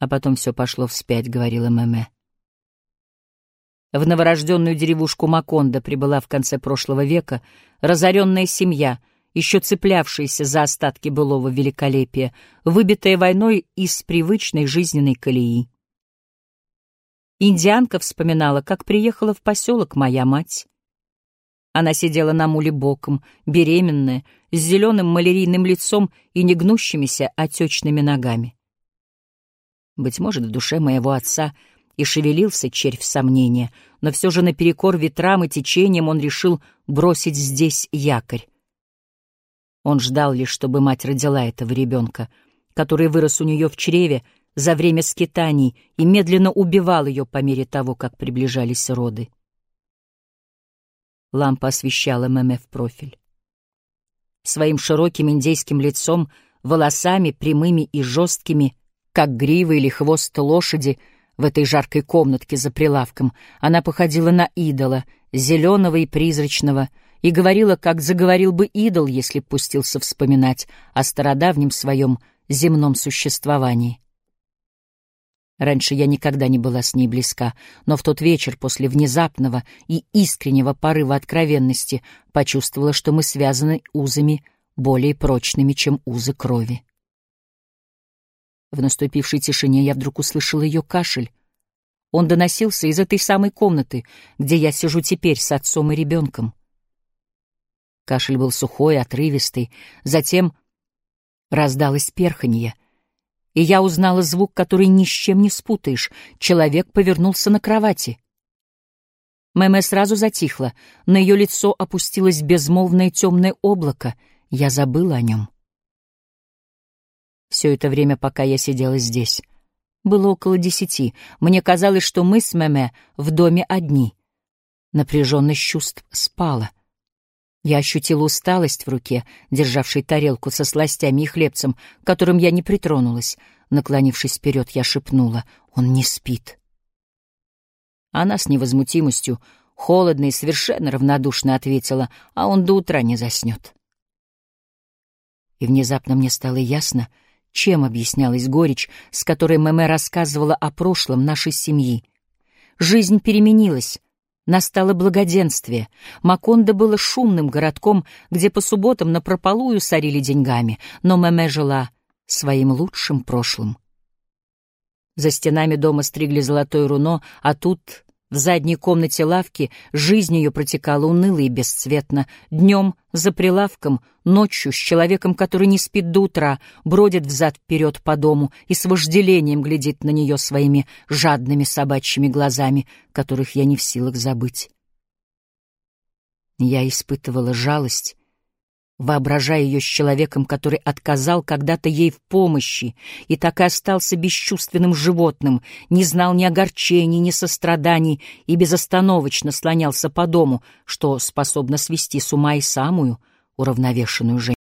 А потом все пошло вспять, — говорила Мэмэ. В новорожденную деревушку Макондо прибыла в конце прошлого века разоренная семья, еще цеплявшаяся за остатки былого великолепия, выбитая войной из привычной жизненной колеи. Индианка вспоминала, как приехала в поселок моя мать. Она сидела на муле боком, беременная, с зеленым малярийным лицом и негнущимися отечными ногами. Быть может, в душе моего отца — и шевелился червь сомнения, но все же наперекор ветрам и течениям он решил бросить здесь якорь. Он ждал лишь, чтобы мать родила этого ребенка, который вырос у нее в чреве за время скитаний и медленно убивал ее по мере того, как приближались роды. Лампа освещала Мэмэ в профиль. Своим широким индейским лицом, волосами прямыми и жесткими, как грива или хвост лошади — в этой жаркой комнатке за прилавком. Она походила на идола, зеленого и призрачного, и говорила, как заговорил бы идол, если пустился вспоминать о стародавнем своем земном существовании. Раньше я никогда не была с ней близка, но в тот вечер после внезапного и искреннего порыва откровенности почувствовала, что мы связаны узами более прочными, чем узы крови. В наступившей тишине я вдруг услышал ее кашель. Он доносился из этой самой комнаты, где я сижу теперь с отцом и ребенком. Кашель был сухой, отрывистый. Затем раздалось перханье, и я узнала звук, который ни с чем не спутаешь. Человек повернулся на кровати. Мэмэ сразу затихла, на ее лицо опустилось безмолвное темное облако. Я забыла о нем все это время, пока я сидела здесь. Было около десяти. Мне казалось, что мы с Меме в доме одни. Напряженность чувств спала. Я ощутила усталость в руке, державшей тарелку со сластями и хлебцем, которым я не притронулась. Наклонившись вперед, я шепнула «Он не спит». Она с невозмутимостью, холодно и совершенно равнодушно ответила, а он до утра не заснет. И внезапно мне стало ясно — чем объяснялась горечь, с которой Мэмэ рассказывала о прошлом нашей семьи? Жизнь переменилась. Настало благоденствие. Макондо было шумным городком, где по субботам напропалую сорили деньгами, но Мэмэ жила своим лучшим прошлым. За стенами дома стригли золотое руно, а тут в задней комнате лавки жизнь ее протекала уныло и бесцветно. Днем за прилавком, ночью с человеком, который не спит до утра, бродит взад-вперед по дому и с вожделением глядит на нее своими жадными собачьими глазами, которых я не в силах забыть. Я испытывала жалость воображая ее с человеком, который отказал когда-то ей в помощи и так и остался бесчувственным животным, не знал ни огорчений, ни состраданий и безостановочно слонялся по дому, что способно свести с ума и самую уравновешенную женщину.